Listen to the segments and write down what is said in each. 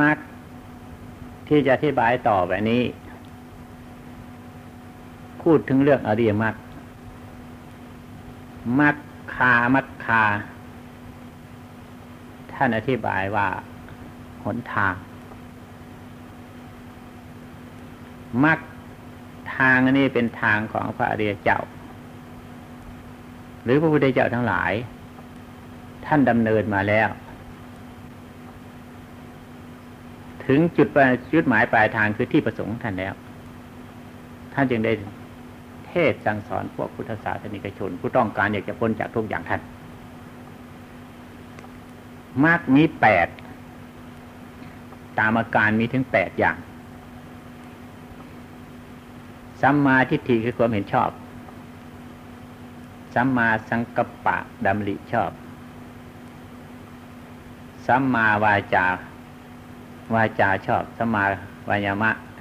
มักที่จะอธิบายต่อแบบนี้ พูดถึงเรื่องอริยมรรคมักคามักคา ท่านอธิบายว่าหนทางมักทางนี้เป็นทางของพระอริยเจ้า หรือพระพุทธเจ้าทั้งหลาย ท่านดำเนินมาแล้ว ถึงจุดปจุดหมายปลายทางคือที่ประสงค์ท่านแล้ว ท่านจึงได้เทศสั่งสอนพวกพุทธศาสนิกชน ผู้ต้องการอยากจะพ้นจากทุกอย่างท่านมากมีแปดตามอาการมีถึงแปดอย่างสัมมาทิฏฐิคือความเห็นชอบสัมมาสังกัปปะดำริชอบสัมมาวาจา วาจาชอบสมาวายามะไอ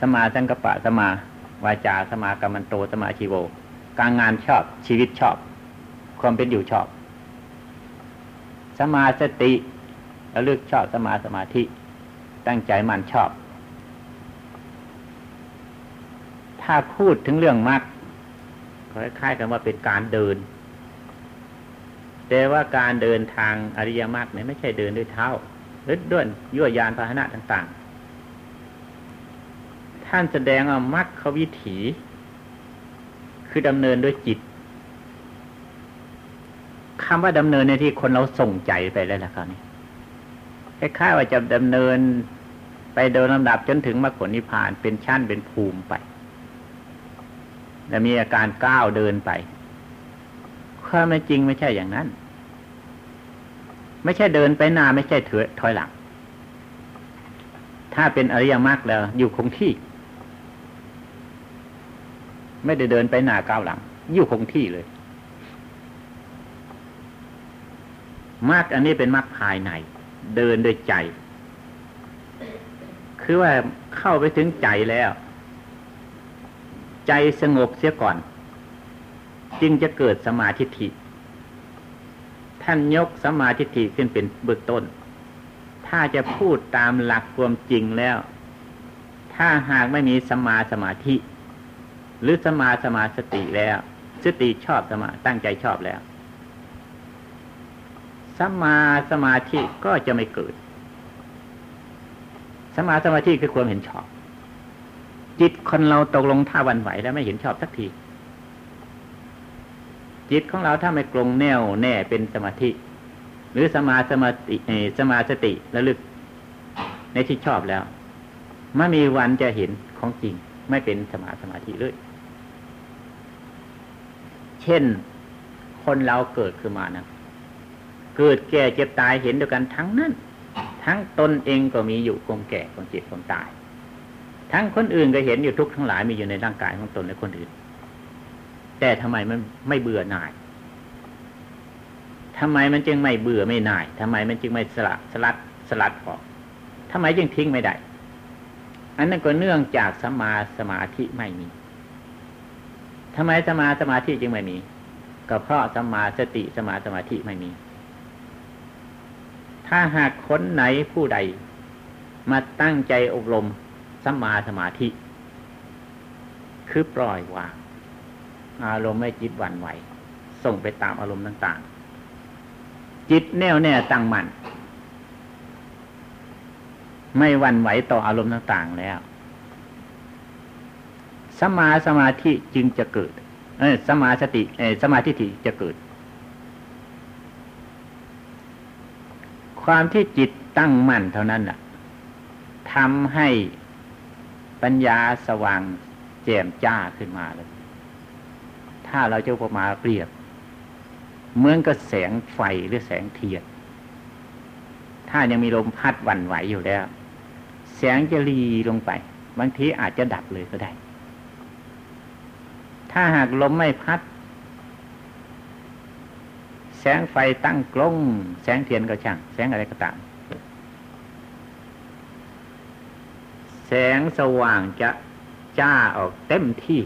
สมาสังกปะสมาวาจาสมากรรมันโตสมาชีโว การงานชอบชีวิตชอบ ความเป็นอยู่ชอบ สมาสติระลึกชอบสมาสมาธิ ตั้งใจมันชอบ ถ้าพูดถึงเรื่องมรรคคล้ายๆกันว่าเป็นการเดิน แต่ว่าการเดินทางอริยมรรคเนี่ยไม่ใช่เดินด้วยเท้า หรือด้วยยั่วยานพาหนะต่าง ๆ ท่านแสดงมรรควิถี คือดำเนินด้วยจิตคำว่าดำเนินในที่คนเราส่งใจไปแล้วล่ะครับนี่คล้ายๆว่าจะดำเนินไปโดยลำดับจนถึงมรรคผลนิพพานเป็นชั้นเป็นภูมิไป และมีอาการก้าวเดินไป ความไม่จริงไม่ใช่อย่างนั้น ไม่ใช่เดินไปหน้าไม่ใช่เถอถอยหลัง ถ้าเป็นอริยมรรคแล้ว อยู่คงที่ ไม่ได้เดินไปหน้าก้าวหลัง อยู่คงที่เลยมรรคอันนี้เป็นมรรคภายใน เดินด้วยใจ คือว่าเข้าไปถึงใจแล้ว ใจสงบเสียก่อน จึงจะเกิดสมาธิ ท่านยกสมาธิิขึ้นเป็นเบื้องต้น ถ้าจะพูดตามหลักความจริงแล้ว ถ้าหากไม่มีสมาสมาธิ หรือสมาสมาสติแล้ว สติชอบสมาตั้งใจชอบแล้วสมาสมาธิก็จะไม่เกิด สมาสมาธิคือความเห็นชอบ จิตคนเราตกลงท่าวันไหวแล้วไม่เห็นชอบสักที จิตของเราถ้าไม่กลงแน่วแน่เป็นสมาธิ หรือสมาสมาติสมาสติระลึก ในที่ชอบแล้วไม่มีวันจะเห็นของจริง ไม่เป็นสมาสมาธิเลย เช่นคนเราเกิดขึ้นมานะเกิดแก่เจ็บตายเห็นเดียวกันทั้งนั้น ทั้งตนเองก็มีอยู่คงแก่คงเจ็บคงตาย ทั้งคนอื่นก็เห็นอยู่ทุกทั้งหลายมีอยู่ในร่างกายของตนและคนอื่น แต่ทำไมมันไม่เบื่อหน่ายทำไมมันจึงไม่เบื่อไม่หน่ายทำไมมันจึงไม่สลัดสลัดสลัดออกทำไมจึงทิ้งไม่ได้ อันนั้นก็เนื่องจากสมาสมาธิไม่มีทำไมสมาสมาธิจึงไม่มี ก็เพราะสมาสติสมาสมาธิไม่มี ถ้าหากคนไหนผู้ใด มาตั้งใจอบรมสมาสมาธิ คือปล่อยวาง อารมณ์ไม่จิตหวั่นไหว ส่งไปตามอารมณ์ต่างๆ จิตแน่วแน่ตั้งมัน่นไม่หวั่นไหวต่ออารมณ์ต่างๆแล้ว สมาสมาธิจึงจะเกิด เออสมาสติเออสมาธิถิจะเกิด ความที่จิตตั้งมั่นเท่านั้นแหละทำให้ปัญญาสว่างแจ่มจ้าขึ้นมาเลย ถ้าเราจะพอมาเปรียบ เหมือนกับแสงไฟหรือแสงเทียนถ้ายังมีลมพัดวันไหวอยู่แล้ว แสงจะรีลงไป บางทีอาจจะดับเลยก็ได้ ถ้าหากลมไม่พัด แสงไฟตั้งกล้อง แสงเทียนก็ช่าง แสงอะไรก็ตาม แสงสว่างจะจ้าออกเต็มที่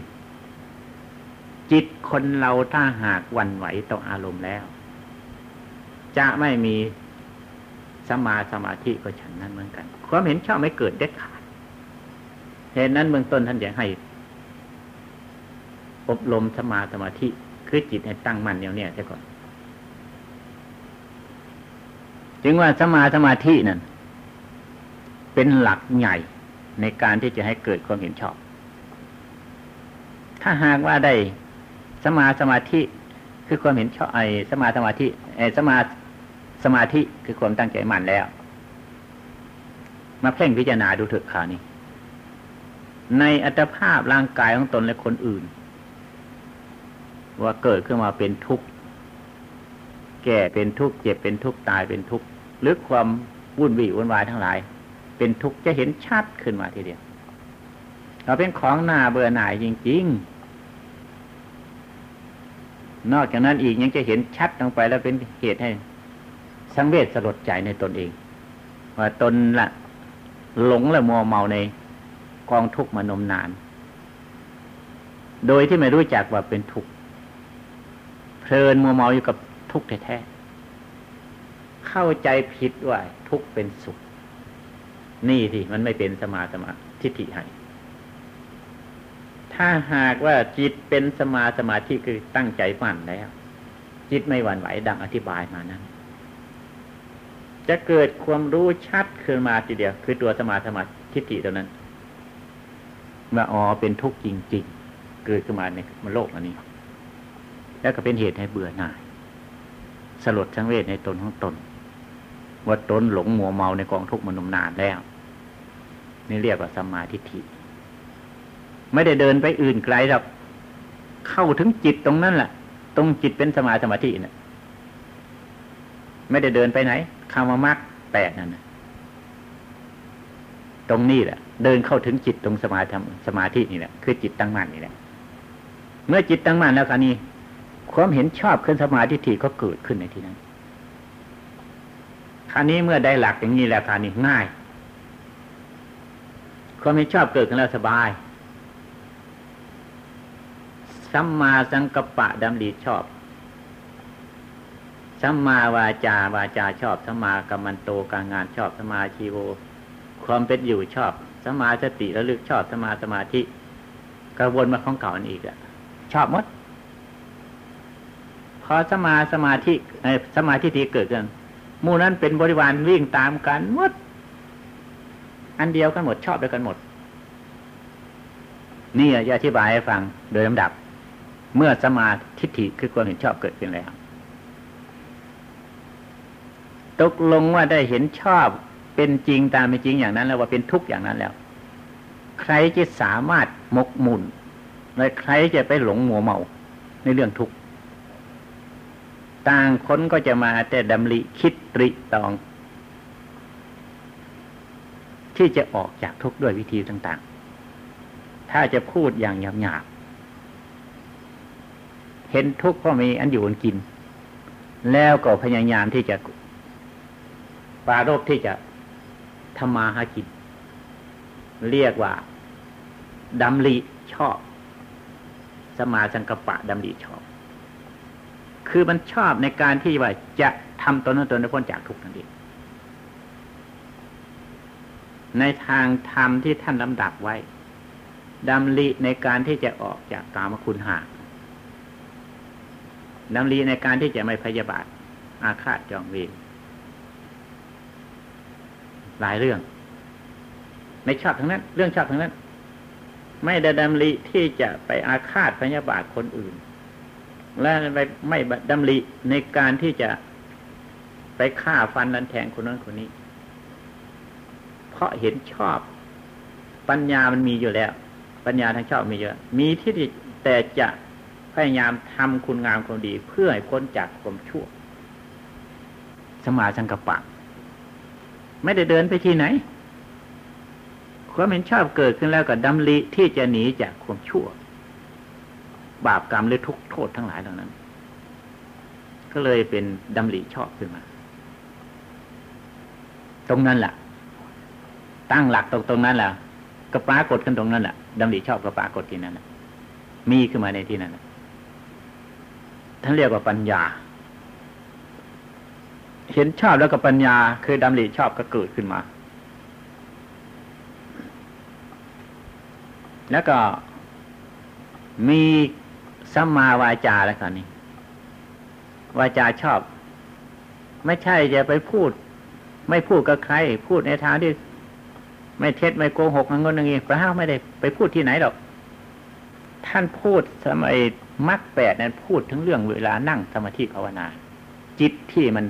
จิตคนเราถ้าหากวันไหวต่ออารมณ์แล้ว จะไม่มีสมาสมาธิก็ฉันนั้นเหมือนกันความเห็นชอบไม่เกิดเด็ดขาดเหตุนั้นเบื้องต้นท่านอยากให้ อบรมสมาสมาธิคือจิตให้ตั้งมั่นเนียวเนี่ยใช่ก่อน จึงว่าสมาสมาธินั่นเป็นหลักใหญ่ในการที่จะให้เกิดความเห็นชอบ ถ้าหากว่าได้ สมาสมาธิคือความเห็นชอบไอ้สมาสมาธิไอ้สมาสมาธิคือความตั้งใจมั่นแล้ว มาเพ่งพิจารณาดูเถิดข่าวนี้ ในอัตภาพร่างกายของตนและคนอื่น ว่าเกิดขึ้นมาเป็นทุกข์ แก่เป็นทุกข์เจ็บเป็นทุกข์ตายเป็นทุกข์หรือความวุ่นวี่วุ่นวายทั้งหลาย เป็นทุกข์จะเห็นชัดขึ้นมาทีเดียวเราเป็นของหน้าเบื่อหน่ายจริง ๆ นอกจากนั้นอีกยังจะเห็นชัดลงไปแล้วเป็นเหตุให้ สังเวชสลดใจในตนเอง ว่าตนละหลงและมัวเมาในกองทุกข์มานมนาน โดยที่ไม่รู้จักว่าเป็นทุกข์เพลินมัวเมาอยู่กับทุกข์แท้ๆเข้าใจผิดว่าทุกข์เป็นสุข นี่ที่มันไม่เป็นสมาสมาทิฏฐิให้ ถ้าหากว่าจิตเป็นสมาสมาธิคือตั้งใจมั่นแล้ว จิตไม่หวั่นไหวดังอธิบายมานั้น จะเกิดความรู้ชัดขึ้นมาทีเดียว คือตัวสมาธรรมทิฏฐิตัวนั้นว่าอ๋อเป็นทุกข์จริง ๆ เกิดขึ้นมาในมโลกอันนี้ แล้วก็เป็นเหตุให้เบื่อหน่าย สลดสังเวชในตนของตน ว่าตนหลงมัวเมาในกองทุกข์มานมนานแล้ว นี่เรียกว่าสมาธิฏฐิ ไม่ได้เดินไปอื่นไกลหรอกเข้าถึงจิตตรงนั้นแหละตรงจิตเป็นสมาสมาธิเนะ่ยไม่ได้เดินไปไหนคำว่ามรรคแปดนั่นนะตรงนี้แหละ เดินเข้าถึงจิตตรงสมาธิสมาธินี่แหละคือจิตตั้งมั่นนี่แหละเมื่อจิตตั้งมั่นแล้วคราวนี้ ความเห็นชอบขึ้นสมาธิทีก็เกิดขึ้นในที่นั้นคราวนี้เมื่อได้หลักอย่างนี้แล้วคราวนี้ง่าย ความเห็นชอบเกิดขึ้นแล้วสบาย สัมมาสังกัปปะดำริชอบสัมมาวาจาวาจาชอบสัมมากัมมันโตการงานชอบสัมมาชีโว ความเป็นอยู่ชอบสัมมาสติระลึกชอบสัมมาสมาธิกระวนมาของเก่าอันอีกอะชอบมดพอสมาสมาธิสมาธิที่เกิดกันมู่นั้นเป็นบริวารวิ่งตามกันหมด อันเดียวกันหมดชอบด้วยกันหมด นี่จะอธิบายให้ฟังโดยลำดับ เมื่อสมาธิฐิคือความเห็นชอบเกิดขึ้นแล้ว ตกลงว่าได้เห็นชอบเป็นจริงตามเป็นจริงอย่างนั้น แล้วว่าเป็นทุกข์อย่างนั้นแล้ว ใครจะสามารถมกมุ่นและใครจะไปหลงหมัวเมาในเรื่องทุกข์ต่างคนก็จะมาแต่ดำริคิดตริตอง ที่จะออกจากทุกข์ด้วยวิธีต่าง ๆ ถ้าจะพูดอย่างหยาบ เห็นทุกข์เพราะมีอันอยู่อันกิน แล้วก็พยายามที่จะปารบที่จะทำมาหากิน เรียกว่าดำริชอบ สมาสังกปะดำริชอบ คือมันชอบในการที่ว่าจะทำตนนั้นตนนั้นพ้นจากทุกข์นั่นเองในทางธรรมที่ท่านลำดับไว้ดำริในการที่จะออกจากกามคุณหา ดำริในการที่จะไม่พยาบาท อาฆาตจองเวรหลายเรื่องไม่ชอบทั้งนั้น เรื่องชอบทั้งนั้น ไม่ได้ดำริที่จะไปอาฆาตพยาบาทคนอื่น และไม่ไม่ดำริในการที่จะไปฆ่าฟันรันแทงคนนั้นคนนี้ เพราะเห็นชอบ ปัญญามันมีอยู่แล้ว ปัญญาทางชอบมีเยอะ มีที่แต่จะ พยายามทำคุณงามความดี เพื่อให้พ้นจากความชั่ว สมาสังกปะ ไม่ได้เดินไปที่ไหน ความเห็นชอบเกิดขึ้นแล้วก็ดำริที่จะหนีจากความชั่ว บาปกรรมหรือทุกโทษทั้งหลายเหล่านั้น ก็เลยเป็นดำริชอบขึ้นมา ตรงนั้นแหละตั้งหลักตรงตรงนั้นแหละก็ปรากฏกันตรงนั้นแหละดำริชอบก็ปรากฏที่นั้นมีขึ้นมาในที่นั้น ท่านเรียกว่าปัญญา เห็นชอบแล้วก็ปัญญา คือดำริชอบก็เกิดขึ้นมา แล้วก็มีสัมมาวาจาแล้วกันนี่วาจาชอบ ไม่ใช่จะไปพูด ไม่พูดกับใคร พูดในทางที่ไม่เท็จไม่โกหกเงินอย่างนี้พระห้าไม่ได้ไปพูดที่ไหนหรอก ท่านพูดสมัย มรรคแปดนั้นพูดถึงเรื่องเวลานั่งสมาธิภาวนา จิตที่มัน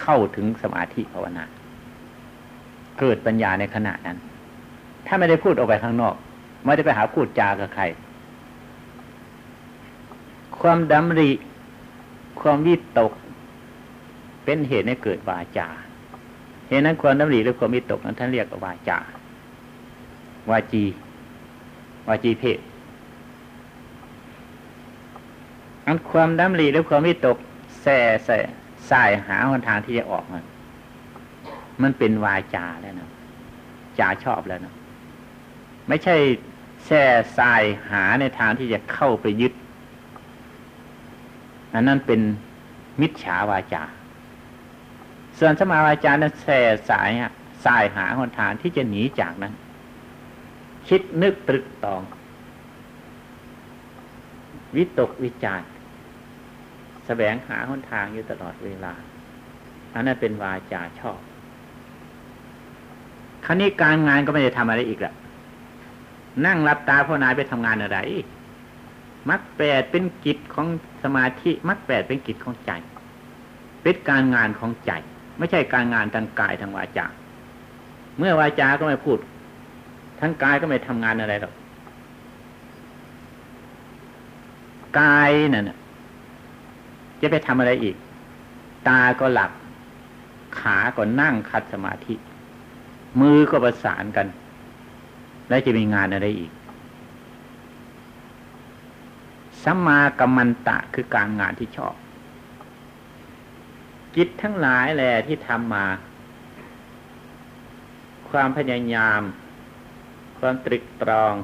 เข้าถึงสมาธิภาวนา เกิดปัญญาในขณะนั้น ถ้าไม่ได้พูดออกไปข้างนอก ไม่ได้ไปหาพูดจากับใคร ความดำริ ความวิตก เป็นเหตุให้เกิดวาจาเหตุนั้นความดำริหรือความวิตกนั้นท่านเรียกว่าวาจา วาจี วาจีเพศ อันความดำริหรือความวิตกแส่ใส่สายหาหนทางที่จะออกมันมันเป็นวาจาแล้วนะจาชอบแล้วนะไม่ใช่แส่สายหาในทางที่จะเข้าไปยึดอันนั้นเป็นมิจฉาวาจา ส่วนสมาวาจานั้นแส่สายสายหาหนทางที่จะหนีจากนั้น คิดนึกตรึกตอง วิตกวิจารแสวงหาหนทางอยู่ตลอดเวลา อันนั้นเป็นวาจาชอบ คราวนี้การงานก็ไม่ได้ทำอะไรอีกละนั่งรับตาพ่อนายไปทำงานอะไรมักแปดเป็นกิจของสมาธิมักแปดเป็นกิจของใจ เป็นการงานของใจ ไม่ใช่การงานทางกายทางวาจา เมื่อวาจาก็ไม่พูด ทั้งกายก็ไม่ทำงานอะไรหรอก กายนั่นจะไปทำอะไรอีก ตาก็หลับ ขาก็นั่งคัดสมาธิ มือก็ประสานกัน แล้วจะมีงานอะไรอีกสัมมากัมมันตะคือการงานที่ชอบ กิจทั้งหลายแหละที่ทำมา ความพยายาม ความตรึกตรอง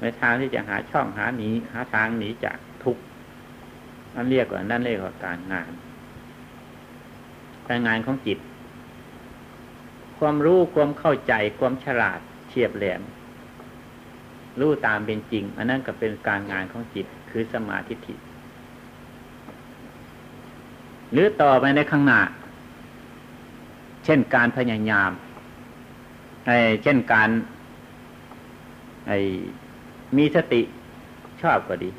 ในทางที่จะหาช่องหาหนีหาทางหนีจากทุกข์นั่นเรียกว่านั่นเรียกว่าการงานการงานของจิต ความรู้ความเข้าใจความฉลาดเฉียบแหลมรู้ตามเป็นจริง อันนั้นก็เป็นการงานของจิตคือสมาธิิหรือต่อไปในข้างหน้า เช่นการพยายามเช่นการไอ มีสติชอบก็ดี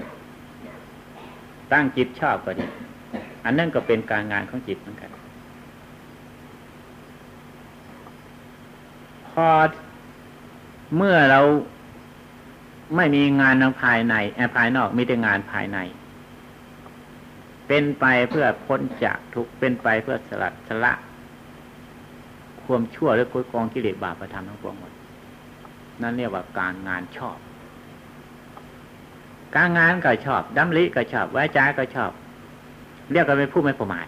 ตั้งจิตชอบก็ดี อันนั้นก็เป็นการงานของจิตเหมือนกัน พอเมื่อเราไม่มีงานทางภายในแอภายนอกมีแต่งานภายใน เป็นไปเพื่อพ้นจากทุกเป็นไปเพื่อสลัดสละความชั่วหรือกุกองกิเลสบาปประทำทั้งปวงหมด นั่นเรียกว่าการงานชอบ การงานก็ชอบดำริก็ชอบไว้ใจก็ชอบ เรียกกันเป็นผู้ไม่ประมาท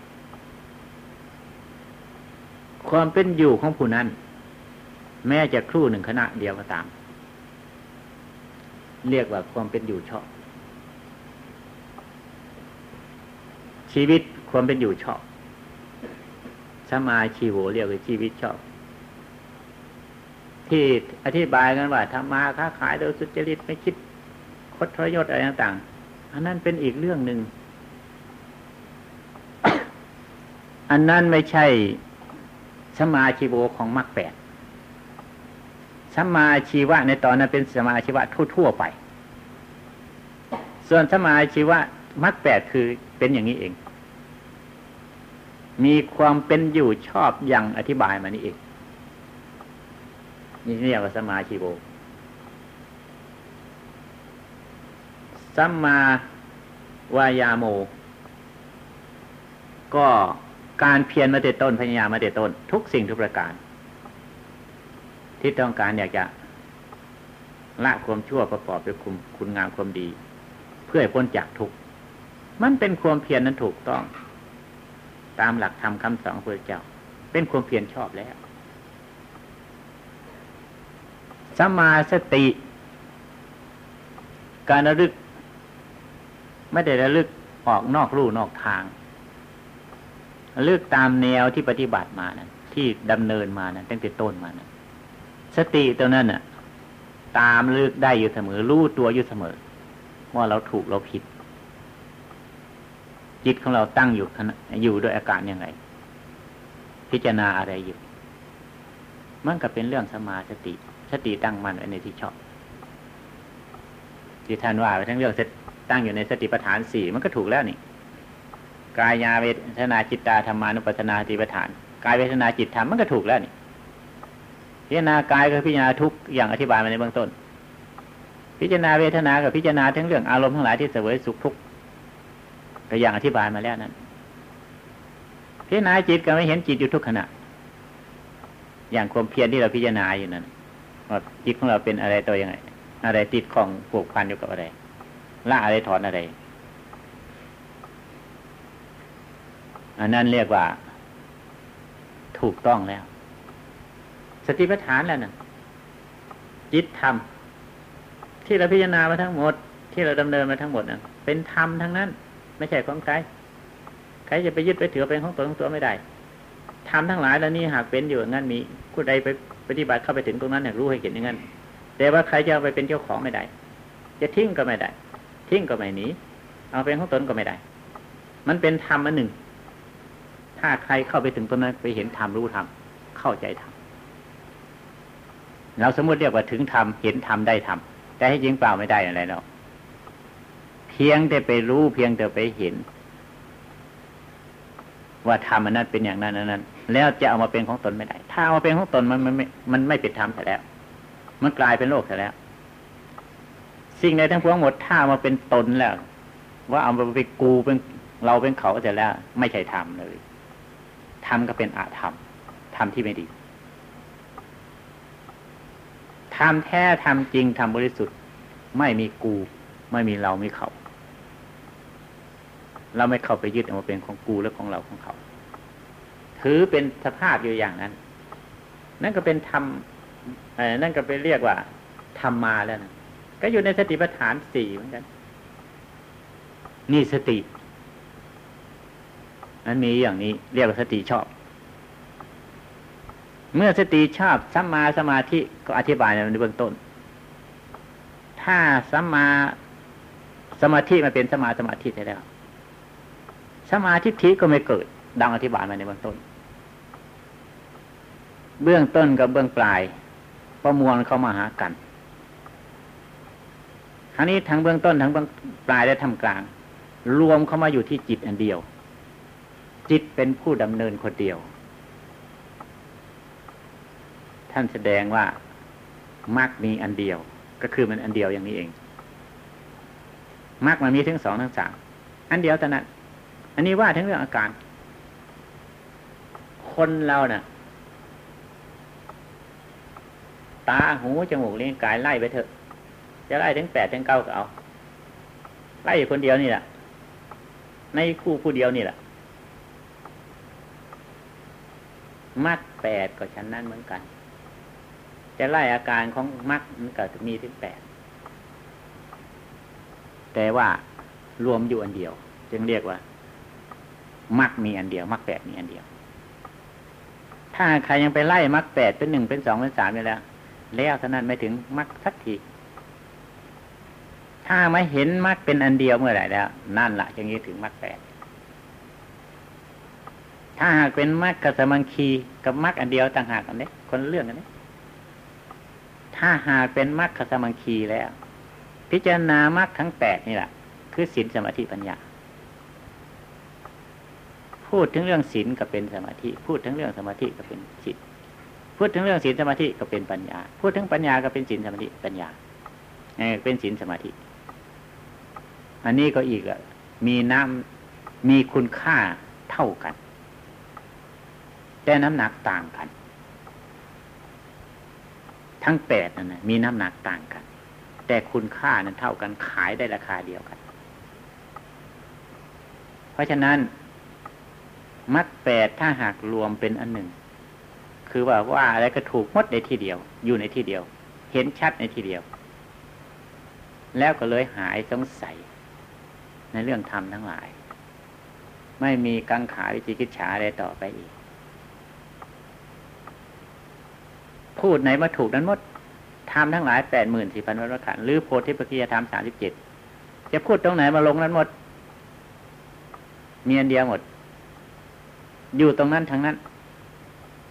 ความเป็นอยู่ของผู้นั้น แม้จะครู่หนึ่งขณะเดียวก็ตาม เรียกว่าความเป็นอยู่ชอบ ชีวิตความเป็นอยู่ชอบสมาชีโวเรียกว่าชีวิตชอบ ที่อธิบายกันว่าทำมาค้าขายโดยสุจริตไม่คิด ดทรยศอะไรต่างๆอันนั้นเป็นอีกเรื่องหนึ่ง อันนั้นไม่ใช่สมาชีโวของมรรคแปดสมาชีวะในตอนนั้นเป็นสมาชีวะทั่วๆไป ส่วนสมาชีวะมรรคแปดคือเป็นอย่างนี้เอง มีความเป็นอยู่ชอบอย่างอธิบายมานี่เองนี่เรียกว่าสมาชีโว สัมมาวายาโม ก็การเพียรมาเตต้นพยายามมาเตต้น ทุกสิ่งทุกประการ ที่ต้องการอยากจะละความชั่วประกอบด้วยคุณคุณงามความดี เพื่อพ้นจากทุกข์มันเป็นความเพียรนั้นถูกต้อง ตามหลักธรรมคำสอนพระเจ้า เป็นความเพียรชอบแล้วสมาสติ การระลึก ไม่ได้ระลึกออกนอกรูนอกทางเลือกตามแนวที่ปฏิบัติมานะที่ดำเนินมานะตั้งแต่ต้นมานะสติตัวนั้นน่ะ ตามเลือกได้อยู่เสมอ รู้ตัวอยู่เสมอ ว่าเราถูกเราผิด จิตของเราตั้งอยู่อยู่ด้วยอาการยังไง พิจารณาอะไรอยู่ มันก็เป็นเรื่องสมาสติ สติตั้งมันไว้ในที่ชอบที่ท่านว่าไปทั้งเรื่อง ตั้งอยู่ในสติปัฏฐานสี่มันก็ถูกแล้วนี่กายาเวทนาจิตตาธรรมานุปัสนาติปัฏฐาน กายเวทนาจิตธรรมมันก็ถูกแล้วนี่พิจารณากายกับพิจารณาทุกอย่างอธิบายมาในเบื้องต้น พิจารณาเวทนากับพิจารณาทั้งเรื่องอารมณ์ทั้งหลายที่เสวยสุขทุกข์ก็อย่างอธิบายมาแล้วนั้นพิจารณาจิตก็ไม่เห็นจิตอยู่ทุกขณะ อย่างความเพียรที่เราพิจารณาอยู่นั้นว่าจิตของเราเป็นอะไรตัวยังไง อะไรติดของผูกพันอยู่กับอะไร ละอะไรถอนอะไร อันนั้นเรียกว่า ถูกต้องแล้ว สติปัฏฐานแล้วนะจิตธรรม ที่เราพิจารณามาทั้งหมด ที่เราดำเนินมาทั้งหมดนะเป็นธรรมทั้งนั้น ไม่ใช่ของใครใครจะไปยึดไปถือเป็นของตัวของตัวไม่ได้ธรรมทั้งหลายแล้วนี่หากเป็นอยู่งั้นมีผู้ใดไปปฏิบัติเข้าไปถึงตรงนั้นเนี่ยรู้ให้เห็นอย่างนั้นแต่ว่าใครจะไปเป็นเจ้าของไม่ได้ จะทิ้งก็ไม่ได้ ทิ้งก็ไม่หนีเอาเป็นของตนก็ไม่ได้ มันเป็นธรรมอันหนึ่ง ถ้าใครเข้าไปถึงตรงนั้นไปเห็นธรรมรู้ธรรมเข้าใจธรรมเราสมมติเรียกว่าถึงธรรมเห็นธรรมได้ธรรมแต่ให้จริงเปล่าไม่ได้อะไรหรอกเพียงแต่ไปรู้เพียงแต่ไปเห็น ว่าธรรมนั้นเป็นอย่างนั้นนั้น แล้วจะเอามาเป็นของตนไม่ได้ ถ้าเอามาเป็นของตนมันมันไม่มันไม่เป็นธรรมแต่แล้ว มันกลายเป็นโลกแต่แล้ว สิ่งใดทั้งพวงหมดถ้ามาเป็นตนแล้ว ว่าเอามาไปกูเป็นเราเป็นเขาแต่แล้ว ไม่ใช่ธรรมเลยธรรมก็เป็นอาธรรมธรรมที่ไม่ดีธรรมแท้ธรรมจริงธรรมบริสุทธิ์ ไม่มีกู ไม่มีเราไม่เขา เราไม่เข้าไปยึดเอามาเป็นของกูและของเราของเขาถือเป็นสภาพอยู่อย่างนั้น นั่นก็เป็นธรรมนั่นก็ไปเรียกว่าธรรมมาแล้วนะ ก็อยู่ในสติปัฏฐานสี่เหมือนกัน นี่สตินั้นมีอย่างนี้ เรียกว่าสติชอบ เมื่อสติชอบสัมมาสมาธิก็อธิบายในเบื้องต้น ถ้าสัมมาสมาธิมาเป็นสมาสมาธิได้แล้วสมาธิทิก็ไม่เกิด ดังอธิบายมาในเบื้องต้น เบื้องต้นกับเบื้องปลายประมวลเข้ามาหากัน ครั้งนี้ทั้งเบื้องต้นทั้งเบื้องปลายและทำกลาง รวมเข้ามาอยู่ที่จิตอันเดียว จิตเป็นผู้ดำเนินคนเดียว ท่านแสดงว่ามรรคมีอันเดียว ก็คือมันอันเดียวอย่างนี้เองมรรคมันมีถึงสองทั้งสามอันเดียวแต่นั้นอันนี้ว่าถึงเรื่องอาการ คนเราเนะ่ะ ตาหูจมูกเลี้ยงกายไล่ไปเถอะ จะไล่ถึงแปดถึงเก้าก็เอาไล่อยู่คนเดียวนี่แหละในคู่ผู้เดียวนี่แหละมัดแปดก็ชั้นนั้นเหมือนกัน จะไล่อาการของมัดมันก็มีถึงแปดแต่ว่ารวมอยู่อันเดียว จึงเรียกว่า มักมีอันเดียว มักแปดมีอันเดียว ถ้าใครยังไปไล่มักแปดเป็นหนึ่งเป็นสองเป็นสามไปแล้ว แล้วเท่านั้นไม่ถึงมักสักที ถ้าไม่เห็นมักเป็นอันเดียวเมื่อไหร่แล้ว นั่นละจึงนี้ถึงมักแปดถ้าหากเป็นมรรคสมังคีกับมรรคอันเดียวต่างหากกันนี้คนเรื่องกันนี้ถ้าหากเป็นมรรคสมังคีแล้ว พิจารณามรรคทั้งแปดนี่แหละคือศีลสมาธิปัญญา พูดถึงเรื่องศีลก็เป็นสมาธิ พูดถึงเรื่องสมาธิก็เป็นจิตพูดถึงเรื่องศีลสมาธิก็เป็นปัญญา พูดถึงปัญญาก็เป็นศีลสมาธิปัญญาเป็นศีลสมาธิ อันนี้ก็อีกอะมีน้ำมีคุณค่าเท่ากัน แต่น้ำหนักต่างกัน ทั้งแปดนั่นนะมีน้ำหนักต่างกัน แต่คุณค่านั้นเท่ากันขายได้ราคาเดียวกัน เพราะฉะนั้นมัดแปดถ้าหากรวมเป็นอันหนึ่ง คือว่าว่าอะไรก็ถูกมดในที่เดียว อยู่ในที่เดียว เห็นชัดในที่เดียว แล้วก็เลยหายสงสัย ในเรื่องธรรมทั้งหลาย ไม่มีกังขาวิจิกิจฉาอะไรต่อไปอีก พูดไหนมาถูกนั้นหมดทำทั้งหลายแปดหมื่นสี่พันวัฏขันหรือโพธิปัจจะธรรมสามสิบเจ็ดจะพูดตรงไหนมาลงนั้นหมด มีอันเดียวหมด อยู่ตรงนั้นทั้งนั้น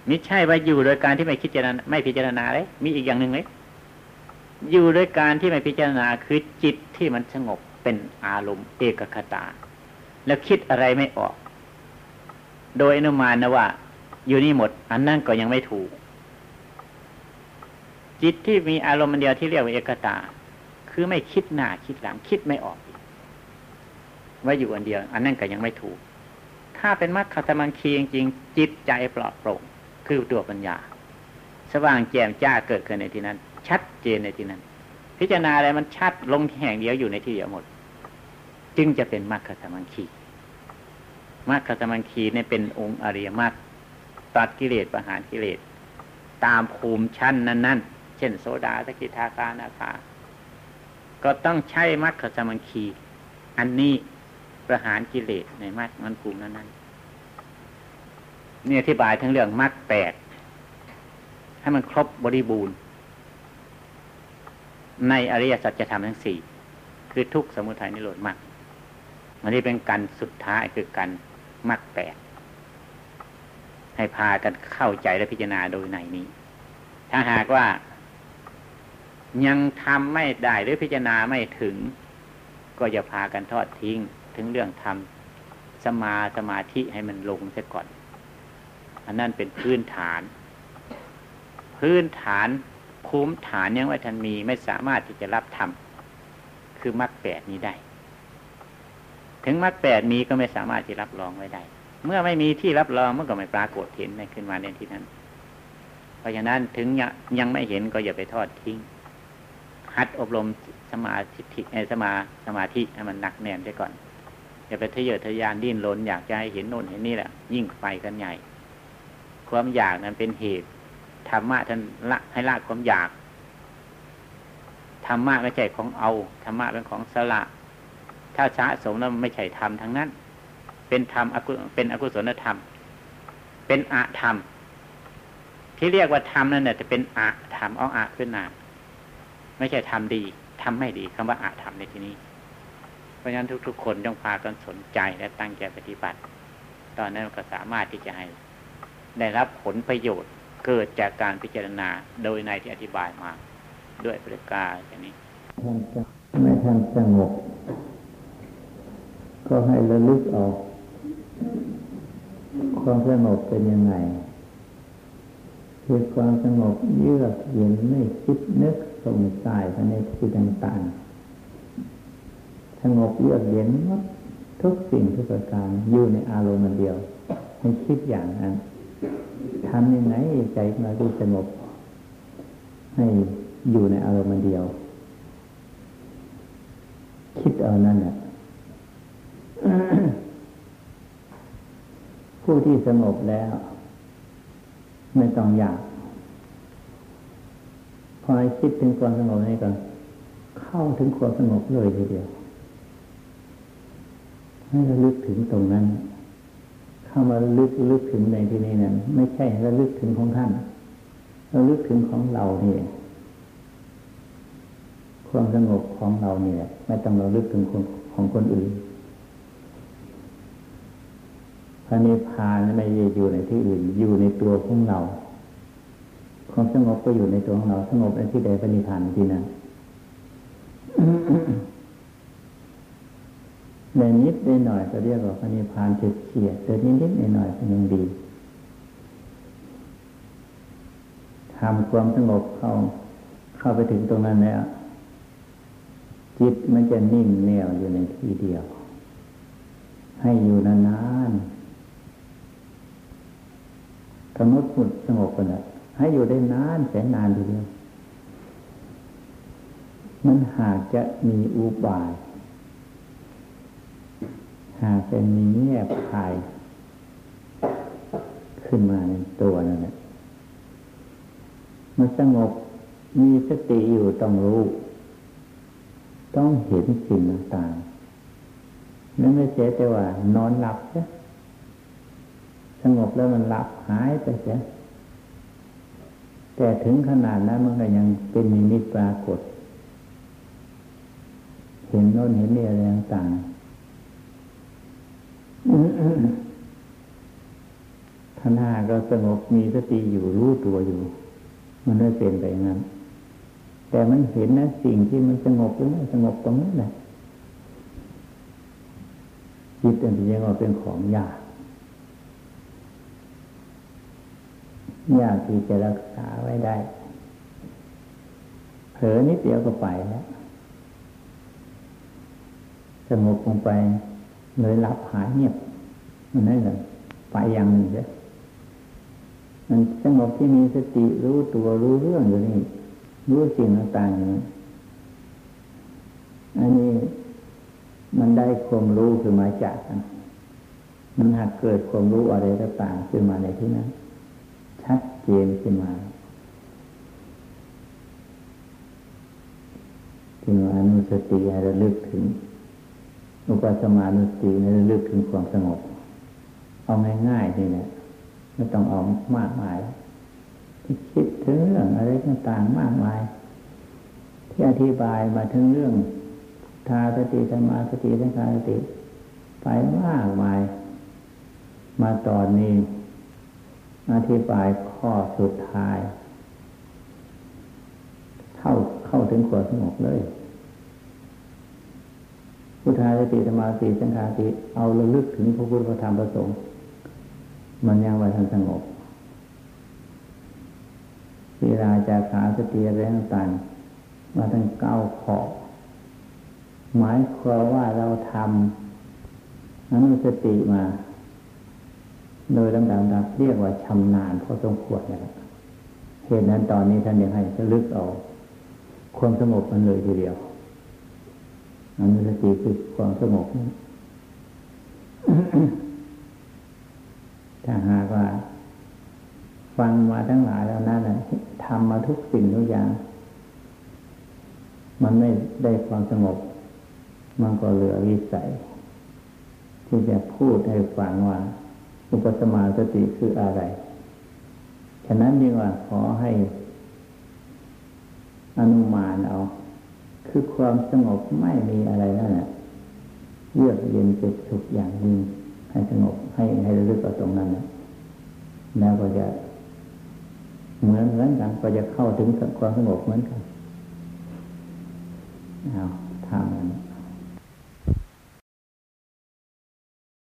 มิใช่ว่าอยู่โดยการที่ไม่คิดจารณาไม่พิจารณาเลยมีอีกอย่างหนึ่งเลยอยู่โดยการที่ไม่พิจารณาคือจิตที่มันสงบ เป็นอารมณ์เอกคตา แล้วคิดอะไรไม่ออก โดยอนุมานนะว่า อยู่นี่หมด อันนั้นก็ยังไม่ถูก จิตที่มีอารมณ์เดียวที่เรียกว่าเอกตา คือไม่คิดหน้าคิดหลังคิดไม่ออกว่าอยู่อันเดียว อันนั้นก็ยังไม่ถูก ถ้าเป็นมรรคธรรมังคีจริงๆจิตใจปลอดโปร่งคือตัวปัญญา สว่างแจ่มจ้าเกิดขึ้นในที่นั้น ชัดเจนในที่นั้น พิจารณาอะไรมันชัดลงแห่งเดียวอยู่ในที่เดียวหมด จึงจะเป็นมรรคธรรมังคีมรรคธรรมังคีนี่เป็นองค์อริยมรรคตัดกิเลสประหารกิเลส ตามภูมิชั้นนั้นๆ เช่น โสดาสกิทาคานาคาก็ต้องใช้มรรคธรรมังคี อันนี้ประหารกิเลสในมรรคมันภูมินั้นๆนี่ยอธิบายทั้งเรื่องมรรคแปดให้มันครบบริบูรณ์ ในอริยสัจธรรมทั้งสี่คือทุกสมุทัยนิโรธมรรคอันนี้เป็นการสุดท้ายคือการมรรคแปดให้พากันเข้าใจและพิจารณาโดยในนี้ ถ้าหากว่ายังทำไม่ได้หรือพิจารณาไม่ถึง ก็อย่าพากันทอดทิ้งถึงเรื่องทำสมาสมาธิให้มันลงเสียก่อน อันนั้นเป็นพื้นฐาน พื้นฐาน ภูมิฐานยังว่าท่านมีไม่สามารถที่จะรับทำคือมรรคแปดนี้ได้ ถึงมรรคแปดมีก็ไม่สามารถที่รับรองไว้ได้ เมื่อไม่มีที่รับรองมันก็ไม่ปรากฏเห็นในขึ้นมาในที่นั้น เพราะฉะนั้นถึงยังไม่เห็นก็อย่าไปทอดทิ้งหัดอบรมสมาธิสมาสมาธิให้มันหนักแน่นได้ก่อนอย่าไปทะเยอทะยานดิ้นรนอยากจะให้เห็นโน่นเห็นนี่แหละยิ่งไปกันใหญ่ ความอยากนั้นเป็นเหตุ ธรรมะท่านละให้ละความอยากธรรมะไม่ใช่ของเอาธรรมะเป็นของสละ ถ้าสะสมแล้วไม่ใช่ธรรมทั้งนั้น เป็นธรรมเป็นอกุศลธรรม เป็นอะธรรม ที่เรียกว่าธรรมนั่นเนี่ยจะเป็นอะธรรมเอาอะขึ้นมาไม่ใช่ทำดีทำไม่ดีคำว่าอะธรรมในที่นี้ เพราะฉะนั้นทุก ๆ คนต้องพากันสนใจและตั้งใจปฏิบัติ ตอนนั้นก็สามารถที่จะให้ได้รับผลประโยชน์ เกิดจากการพิจารณาโดยในที่อธิบายมาด้วยประการอย่างนี้ไม่ทันสงบก็ให้ระลึกออก ความสงบเป็นยังไงคือความสงบเยือกเย็นไม่คิดนึกสงสัยภายในที่ต่างๆสงบเยือกเย็นทุกสิ่งทุกประการอยู่ในอารมณ์เดียวให้คิดอย่างนั้น ทำยังไงใจมาดูสงบ ให้อยู่ในอารมณ์เดียว คิดเอานั่นแหละผู้ที่สงบแล้ว ไม่ต้องอยาก พอคิดถึงความสงบนี่ก่อนเข้าถึงความสงบเลยทีเดียว ให้ระลึกถึงตรงนั้น เข้ามาลึกลึกถึงในที่นี้นั้นไม่ใช่ระลึกถึงของท่านระลึกถึงของเรานี่ความสงบของเราเนี่ย ไม่ต้องระลึกถึงคนของคนอื่นพระนิพพานไม่ได้อยู่ในที่อื่น อยู่ในตัวของเราความสงบก็อยู่ในตัวของเรา สงบในที่ใดพระนิพพานที่นั้น ในนิดในหน่อยจะเรียกว่าพระนิพพานเฉียดแต่นิดนิดในหน่อยก็ยังดีทำความสงบเข้าเข้าไปถึงตรงนั้นแล้วจิตมันจะนิ่งแน่วอยู่ในที่เดียว ให้อยู่นานๆกำหนดพุดสงบกันละให้อยู่ได้นานแสนนานทีเดียว มันหากจะมีอุบาย หากเป็นมีแง่ภาย ขึ้นมาในตัวนั่นแหละมันสงบมีสติอยู่ต้องรู้ ต้องเห็นสิ่งต่างๆนั่นไม่ใช่แต่ว่า นอนหลับใช่สงบแล้วมันหลับหายไปเสียแต่ถึงขนาดนั้นมันก็ยังเป็นนิมิตปรากฏ เห็นโน้นเห็นนี่อะไรต่างๆ ท่านห้าก็สงบมีสติอยู่รู้ตัวอยู่ มันไม่เป็นไปงั้น แต่มันเห็นนะสิ่งที่มันสงบหรือไม่สงบตรงนั้นแหละจิตอันนี้ยังเป็นของยากยากที่จะรักษาไว้ได้ เผลอนิดเดียวก็ไปแล้วสงบลงไป เลยรับหายเงียบมันนั่นเลยไปอย่างหนึ่งเด้มันสงบที่มีสติรู้ตัวรู้เรื่องอยู่นี่ รู้สิ่งต่างๆอย่างนี้อันนี้มันได้ความรู้ขึ้นมาจากกันมันหากเกิดความรู้อะไรต่างๆขึ้นมาในที่นั้น ชัดเจนขึ้นมาถึงอนุสติให้ระลึกถึง อุปสมานุสติให้ระลึกถึงความสงบ เอาง่ายๆนี่แหละไม่ต้องเอามากมายที่คิดถึงเรื่องอะไรต่างๆมากมาย ที่อธิบายมาถึงเรื่องทาสติธรรมาสติสังขารสติไปมากมาย มาตอนนี้อธิบายข้อสุดท้าย เข้าเข้าถึงความสงบเลย พุทธาสติธรรมาสติสังขาสติเอาระลึกถึงพระพุทธธรรมประสงค์ มันยังไว้ทันสงบเวลาจากขาสติอะไรต่างๆมาทั้งเก้าขอหมายความว่าเราทำอนุสติมา โดยลำดับเรียกว่าชำนาญพอสมควรนะครับเหตุนั้นตอนนี้ท่านยังให้ระลึกเอาความสงบมันเลยทีเดียว อนุสติคือความสงบถ้าหากว่า ฟังมาทั้งหลายแล้วนั่นทำมาทุกสิ่งทุกอย่าง มันไม่ได้ความสงบ มันก็เหลือวิสัย ที่จะพูดให้ฟังว่า อุปสมาสติคืออะไร ฉะนั้นดีว่าขอให้อนุมานเอา คือความสงบไม่มีอะไรนั่นแหละเยือกเย็นเป็นสุขอย่างยิ่งให้สงบให้ให้ระลึกเอาตรงนั้นนะแล้วก็จะเหมือนเหมือนกันก็จะเข้าถึงความสงบเหมือนกันเอาทำนั้น